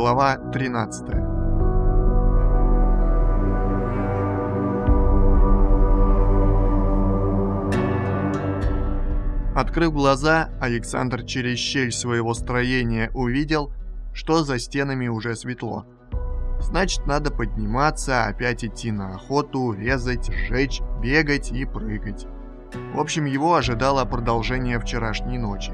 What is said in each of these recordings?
Глава 13 Открыв глаза, Александр через щель своего строения увидел, что за стенами уже светло. Значит, надо подниматься, опять идти на охоту, резать, сжечь, бегать и прыгать. В общем, его ожидало продолжение вчерашней ночи.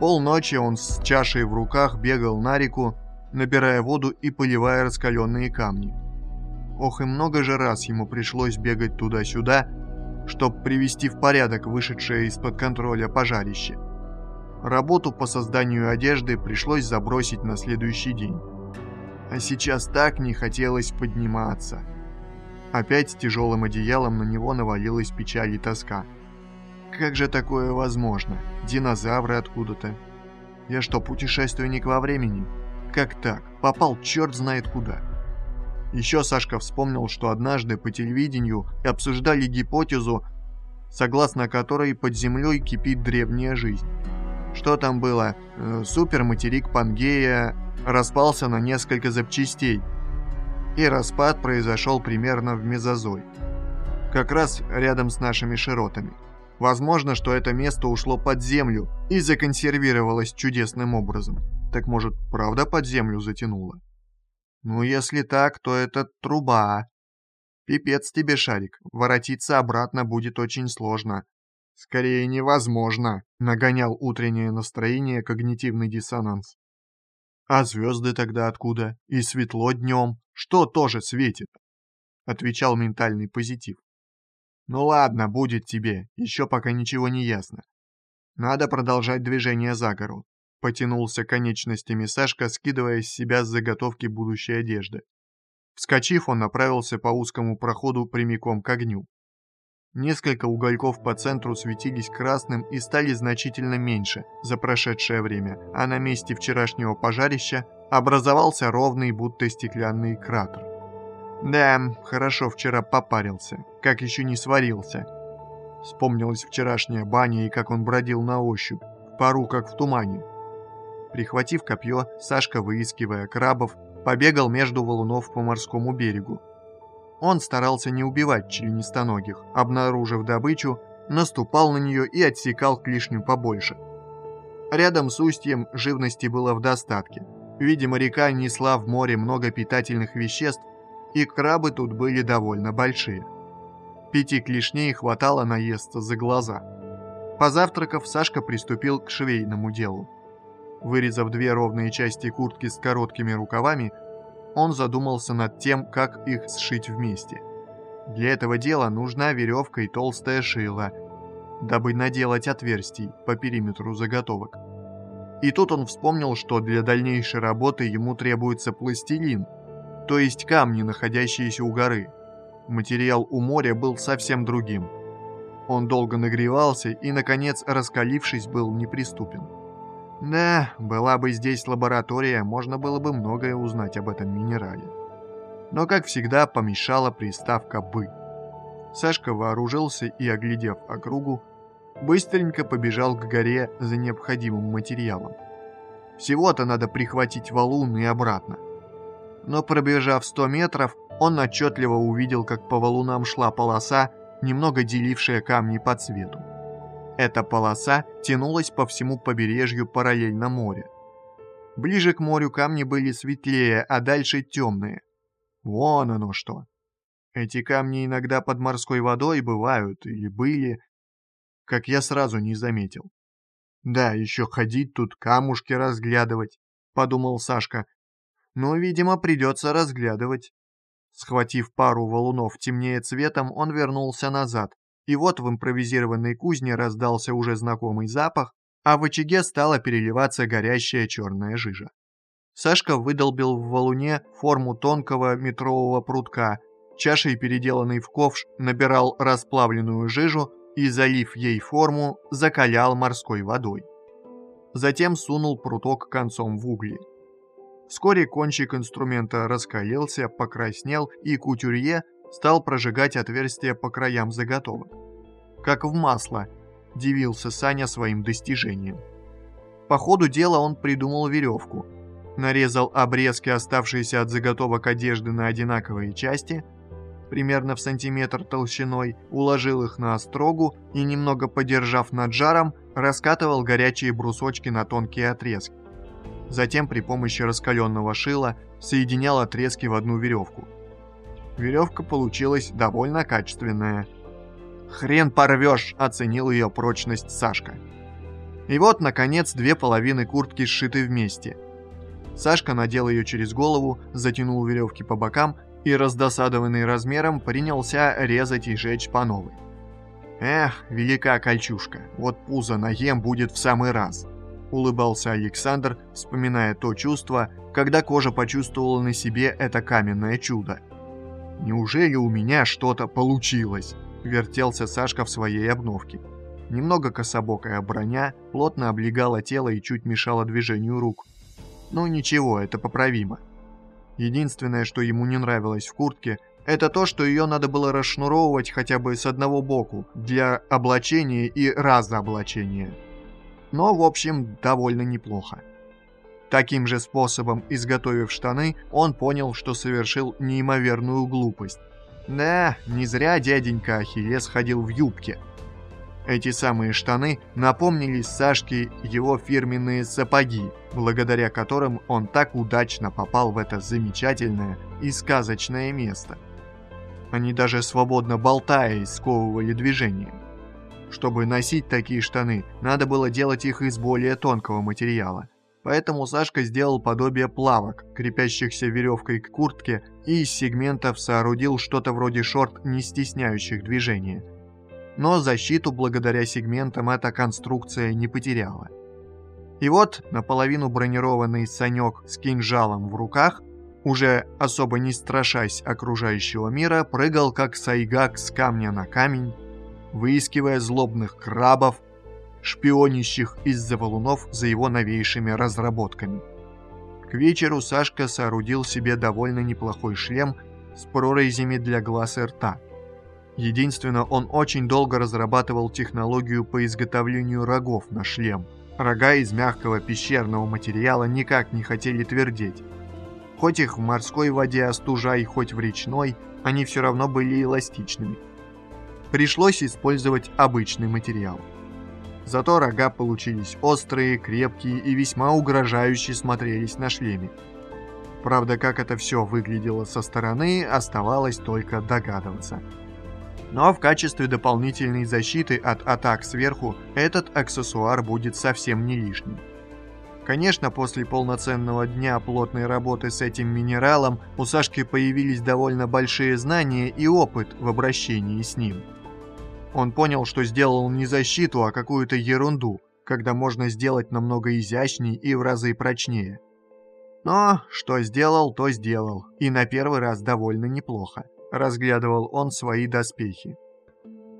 Полночи он с чашей в руках бегал на реку, набирая воду и поливая раскаленные камни. Ох, и много же раз ему пришлось бегать туда-сюда, чтобы привести в порядок вышедшее из-под контроля пожарище. Работу по созданию одежды пришлось забросить на следующий день. А сейчас так не хотелось подниматься. Опять тяжелым одеялом на него навалилась печаль и тоска. Как же такое возможно? Динозавры откуда-то. Я что, путешественник во времени? Как так? Попал черт знает куда. Еще Сашка вспомнил, что однажды по телевидению обсуждали гипотезу, согласно которой под землей кипит древняя жизнь. Что там было? Э, суперматерик Пангея распался на несколько запчастей, и распад произошел примерно в мезозой. Как раз рядом с нашими широтами. Возможно, что это место ушло под землю и законсервировалось чудесным образом. Так может, правда под землю затянуло? Ну, если так, то это труба. Пипец тебе, Шарик, воротиться обратно будет очень сложно. Скорее, невозможно, нагонял утреннее настроение когнитивный диссонанс. А звезды тогда откуда? И светло днем. Что тоже светит? Отвечал ментальный позитив. Ну ладно, будет тебе, еще пока ничего не ясно. Надо продолжать движение за гору. Потянулся конечностями Сашка, скидывая с себя заготовки будущей одежды. Вскочив, он направился по узкому проходу прямиком к огню. Несколько угольков по центру светились красным и стали значительно меньше за прошедшее время, а на месте вчерашнего пожарища образовался ровный, будто стеклянный кратер. Да, хорошо вчера попарился, как еще не сварился. Вспомнилась вчерашняя баня и как он бродил на ощупь, пару как в тумане. Прихватив копье, Сашка, выискивая крабов, побегал между валунов по морскому берегу. Он старался не убивать членистоногих, обнаружив добычу, наступал на нее и отсекал клешню побольше. Рядом с устьем живности было в достатке. Видимо, река несла в море много питательных веществ, и крабы тут были довольно большие. Пяти клешней хватало наесться за глаза. Позавтракав, Сашка приступил к швейному делу. Вырезав две ровные части куртки с короткими рукавами, он задумался над тем, как их сшить вместе. Для этого дела нужна веревка и толстая шила, дабы наделать отверстий по периметру заготовок. И тут он вспомнил, что для дальнейшей работы ему требуется пластилин, то есть камни, находящиеся у горы. Материал у моря был совсем другим. Он долго нагревался и, наконец, раскалившись, был неприступен. Да, была бы здесь лаборатория, можно было бы многое узнать об этом минерале. Но, как всегда, помешала приставка «бы». Сашка вооружился и, оглядев округу, быстренько побежал к горе за необходимым материалом. Всего-то надо прихватить валун и обратно. Но пробежав 100 метров, он отчетливо увидел, как по валунам шла полоса, немного делившая камни по цвету. Эта полоса тянулась по всему побережью параллельно морю. Ближе к морю камни были светлее, а дальше темные. Вон оно что. Эти камни иногда под морской водой бывают или были, как я сразу не заметил. Да, еще ходить тут, камушки разглядывать, подумал Сашка. Но, видимо, придется разглядывать. Схватив пару валунов темнее цветом, он вернулся назад. И вот в импровизированной кузне раздался уже знакомый запах, а в очаге стала переливаться горящая черная жижа. Сашка выдолбил в валуне форму тонкого метрового прутка, чашей, переделанной в ковш, набирал расплавленную жижу и, залив ей форму, закалял морской водой. Затем сунул пруток концом в угли. Вскоре кончик инструмента раскалился, покраснел, и кутюрье стал прожигать отверстия по краям заготовок. Как в масло, дивился Саня своим достижением. По ходу дела он придумал веревку. нарезал обрезки, оставшиеся от заготовок одежды на одинаковые части, примерно в сантиметр толщиной, уложил их на острогу и, немного подержав над жаром, раскатывал горячие брусочки на тонкие отрезки. Затем при помощи раскаленного шила соединял отрезки в одну веревку. Веревка получилась довольно качественная. «Хрен порвешь!» – оценил ее прочность Сашка. И вот, наконец, две половины куртки сшиты вместе. Сашка надел ее через голову, затянул веревки по бокам и, раздосадованный размером, принялся резать и жечь по новой. «Эх, велика кольчушка, вот пузо наем будет в самый раз», — улыбался Александр, вспоминая то чувство, когда кожа почувствовала на себе это каменное чудо. «Неужели у меня что-то получилось?» — вертелся Сашка в своей обновке. Немного кособокая броня плотно облегала тело и чуть мешала движению рук. Ну ничего, это поправимо. Единственное, что ему не нравилось в куртке, это то, что ее надо было расшнуровывать хотя бы с одного боку для облачения и разооблачения. Но, в общем, довольно неплохо. Таким же способом, изготовив штаны, он понял, что совершил неимоверную глупость. Да, не зря дяденька Ахиллес ходил в юбке – эти самые штаны напомнили Сашке его фирменные сапоги, благодаря которым он так удачно попал в это замечательное и сказочное место. Они даже свободно болтая сковывали движение. Чтобы носить такие штаны, надо было делать их из более тонкого материала. Поэтому Сашка сделал подобие плавок, крепящихся веревкой к куртке, и из сегментов соорудил что-то вроде шорт, не стесняющих движения – но защиту благодаря сегментам эта конструкция не потеряла. И вот наполовину бронированный Санек с кинжалом в руках, уже особо не страшась окружающего мира, прыгал как сайгак с камня на камень, выискивая злобных крабов, шпионящих из-за валунов за его новейшими разработками. К вечеру Сашка соорудил себе довольно неплохой шлем с прорезями для глаз и рта – Единственно, он очень долго разрабатывал технологию по изготовлению рогов на шлем. Рога из мягкого пещерного материала никак не хотели твердеть. Хоть их в морской воде остужай, хоть в речной, они все равно были эластичными. Пришлось использовать обычный материал. Зато рога получились острые, крепкие и весьма угрожающе смотрелись на шлеме. Правда, как это все выглядело со стороны, оставалось только догадываться. Но в качестве дополнительной защиты от атак сверху этот аксессуар будет совсем не лишним. Конечно, после полноценного дня плотной работы с этим минералом у Сашки появились довольно большие знания и опыт в обращении с ним. Он понял, что сделал не защиту, а какую-то ерунду, когда можно сделать намного изящней и в разы прочнее. Но что сделал, то сделал, и на первый раз довольно неплохо разглядывал он свои доспехи.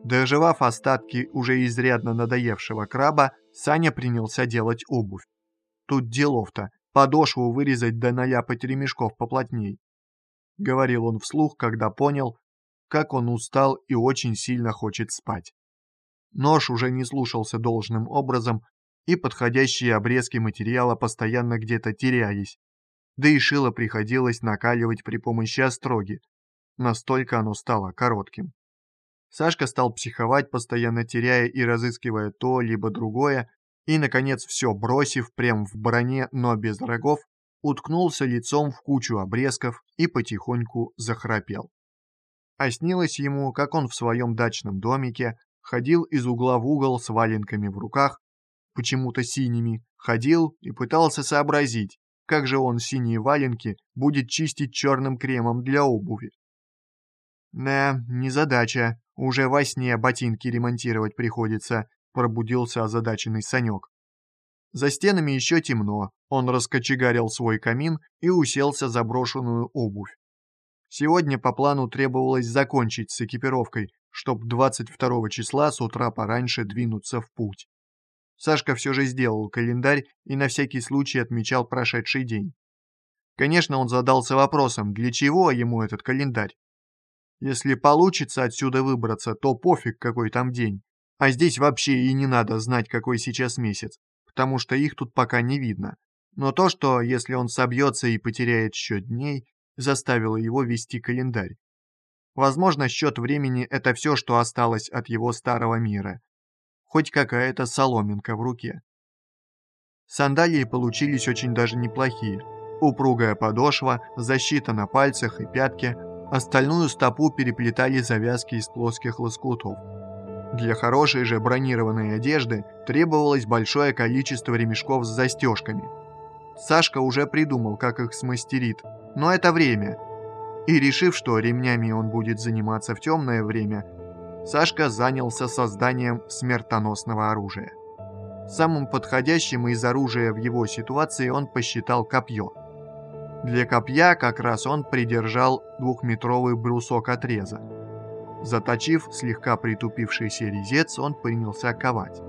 Доживав остатки уже изрядно надоевшего краба, Саня принялся делать обувь. Тут делов-то, подошву вырезать да наляпать ремешков поплотней. Говорил он вслух, когда понял, как он устал и очень сильно хочет спать. Нож уже не слушался должным образом, и подходящие обрезки материала постоянно где-то терялись. Да и шило приходилось накаливать при помощи остроги, Настолько оно стало коротким. Сашка стал психовать, постоянно теряя и разыскивая то, либо другое, и, наконец, все бросив прям в броне, но без рогов, уткнулся лицом в кучу обрезков и потихоньку захрапел. А снилось ему, как он в своем дачном домике ходил из угла в угол с валенками в руках, почему-то синими, ходил и пытался сообразить, как же он синие валенки будет чистить черным кремом для обуви. «Да, незадача. Уже во сне ботинки ремонтировать приходится», — пробудился озадаченный Санек. За стенами еще темно. Он раскочегарил свой камин и уселся за брошенную обувь. Сегодня по плану требовалось закончить с экипировкой, чтоб 22 числа с утра пораньше двинуться в путь. Сашка все же сделал календарь и на всякий случай отмечал прошедший день. Конечно, он задался вопросом, для чего ему этот календарь. Если получится отсюда выбраться, то пофиг, какой там день. А здесь вообще и не надо знать, какой сейчас месяц, потому что их тут пока не видно. Но то, что если он собьется и потеряет счет дней, заставило его вести календарь. Возможно, счет времени – это все, что осталось от его старого мира. Хоть какая-то соломинка в руке. Сандалии получились очень даже неплохие. Упругая подошва, защита на пальцах и пятке, остальную стопу переплетали завязки из плоских лоскутов. Для хорошей же бронированной одежды требовалось большое количество ремешков с застежками. Сашка уже придумал, как их смастерит, но это время. И решив, что ремнями он будет заниматься в темное время, Сашка занялся созданием смертоносного оружия. Самым подходящим из оружия в его ситуации он посчитал копье. Для копья как раз он придержал двухметровый брусок отреза. Заточив слегка притупившийся резец, он принялся ковать.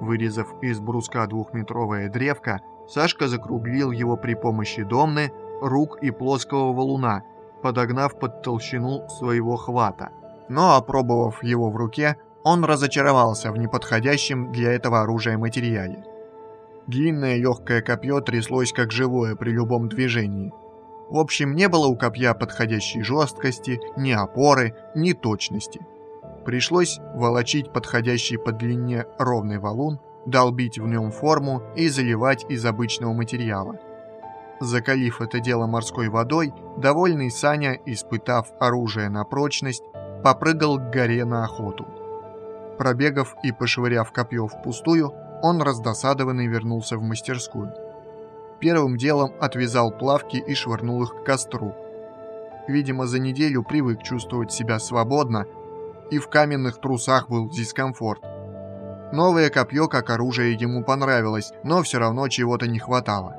Вырезав из бруска двухметровое древко, Сашка закруглил его при помощи домны, рук и плоского валуна, подогнав под толщину своего хвата. Но опробовав его в руке, он разочаровался в неподходящем для этого оружия материале. Длинное легкое копье тряслось как живое при любом движении. В общем, не было у копья подходящей жесткости, ни опоры, ни точности. Пришлось волочить подходящий по длине ровный валун, долбить в нем форму и заливать из обычного материала. Закалив это дело морской водой, довольный Саня, испытав оружие на прочность, попрыгал к горе на охоту. Пробегав и пошвыряв копье впустую, он раздосадованный вернулся в мастерскую. Первым делом отвязал плавки и швырнул их к костру. Видимо, за неделю привык чувствовать себя свободно, и в каменных трусах был дискомфорт. Новое копье как оружие ему понравилось, но все равно чего-то не хватало.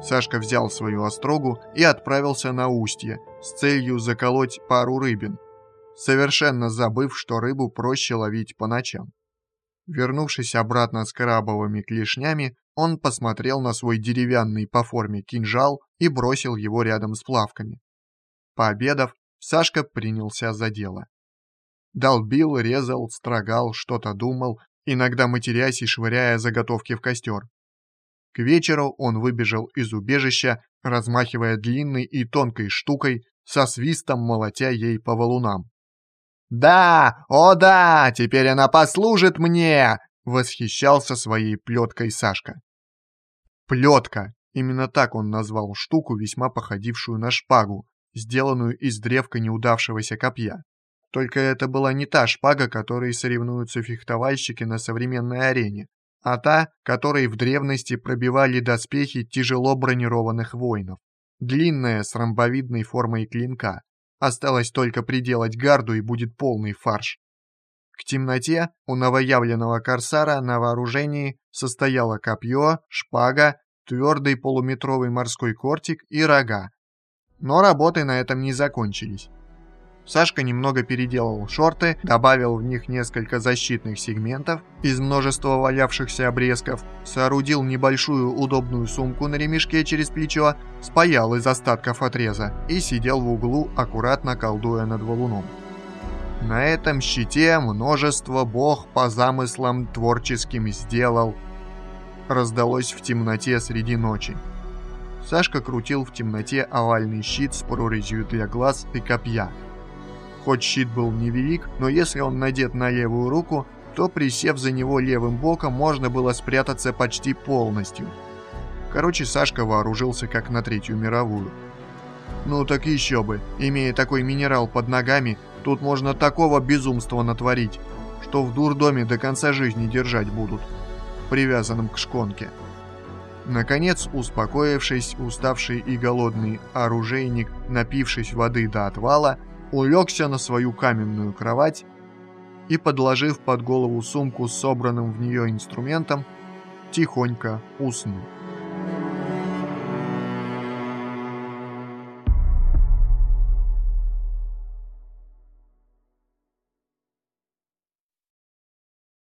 Сашка взял свою острогу и отправился на устье с целью заколоть пару рыбин, совершенно забыв, что рыбу проще ловить по ночам. Вернувшись обратно с крабовыми клешнями, он посмотрел на свой деревянный по форме кинжал и бросил его рядом с плавками. Пообедав, Сашка принялся за дело. Долбил, резал, строгал, что-то думал, иногда матерясь и швыряя заготовки в костер. К вечеру он выбежал из убежища, размахивая длинной и тонкой штукой, со свистом молотя ей по валунам. «Да! О да! Теперь она послужит мне!» — восхищался своей плеткой Сашка. Плетка. Именно так он назвал штуку, весьма походившую на шпагу, сделанную из древка неудавшегося копья. Только это была не та шпага, которой соревнуются фехтовальщики на современной арене, а та, которой в древности пробивали доспехи тяжело бронированных воинов. Длинная, с ромбовидной формой клинка, Осталось только приделать гарду и будет полный фарш. К темноте у новоявленного корсара на вооружении состояло копье, шпага, твердый полуметровый морской кортик и рога. Но работы на этом не закончились. Сашка немного переделал шорты, добавил в них несколько защитных сегментов из множества валявшихся обрезков, соорудил небольшую удобную сумку на ремешке через плечо, спаял из остатков отреза и сидел в углу, аккуратно колдуя над валуном. На этом щите множество бог по замыслам творческим сделал. Раздалось в темноте среди ночи. Сашка крутил в темноте овальный щит с прорезью для глаз и копья. Хоть щит был невелик, но если он надет на левую руку, то присев за него левым боком, можно было спрятаться почти полностью. Короче, Сашка вооружился как на Третью мировую. Ну так еще бы, имея такой минерал под ногами, тут можно такого безумства натворить, что в дурдоме до конца жизни держать будут, привязанным к шконке. Наконец, успокоившись, уставший и голодный оружейник, напившись воды до отвала, улегся на свою каменную кровать и, подложив под голову сумку с собранным в нее инструментом, тихонько уснул.